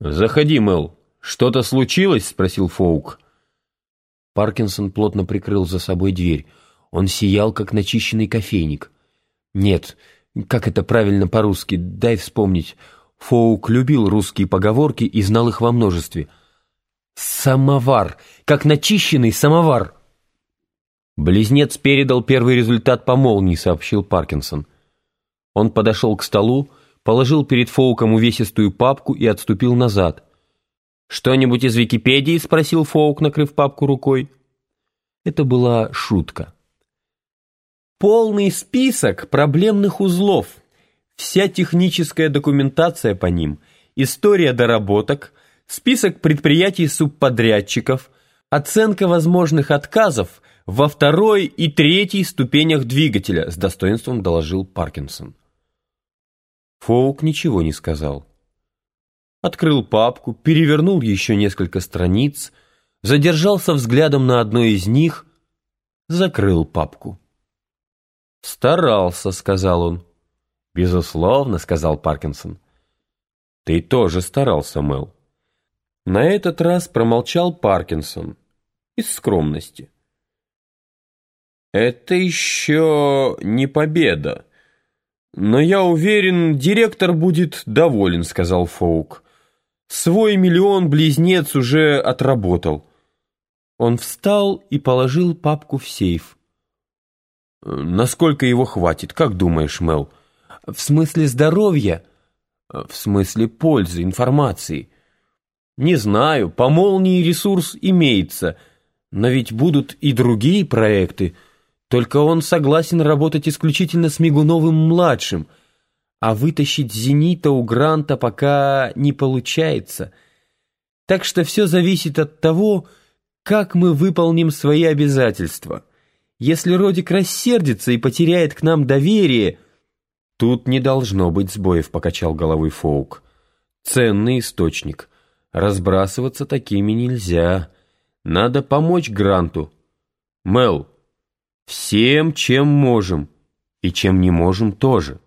«Заходи, Мэл. Что-то случилось?» — спросил Фоук. Паркинсон плотно прикрыл за собой дверь. Он сиял, как начищенный кофейник. «Нет, как это правильно по-русски? Дай вспомнить. Фоук любил русские поговорки и знал их во множестве. «Самовар! Как начищенный самовар!» «Близнец передал первый результат по молнии», — сообщил Паркинсон. Он подошел к столу, положил перед Фоуком увесистую папку и отступил назад. «Что-нибудь из Википедии?» — спросил Фоук, накрыв папку рукой. Это была шутка. «Полный список проблемных узлов, вся техническая документация по ним, история доработок, список предприятий-субподрядчиков, оценка возможных отказов во второй и третьей ступенях двигателя», с достоинством доложил Паркинсон. Фоук ничего не сказал. Открыл папку, перевернул еще несколько страниц, задержался взглядом на одной из них, закрыл папку. «Старался», — сказал он. «Безусловно», — сказал Паркинсон. «Ты тоже старался, Мэл». На этот раз промолчал Паркинсон из скромности. «Это еще не победа», «Но я уверен, директор будет доволен», — сказал Фоук. «Свой миллион близнец уже отработал». Он встал и положил папку в сейф. «Насколько его хватит, как думаешь, Мел?» «В смысле здоровья?» «В смысле пользы, информации?» «Не знаю, по молнии ресурс имеется, но ведь будут и другие проекты». Только он согласен работать исключительно с Мигуновым-младшим, а вытащить «Зенита» у Гранта пока не получается. Так что все зависит от того, как мы выполним свои обязательства. Если Родик рассердится и потеряет к нам доверие... Тут не должно быть сбоев, покачал головой Фоук. Ценный источник. Разбрасываться такими нельзя. Надо помочь Гранту. Мел, Всем, чем можем, и чем не можем тоже.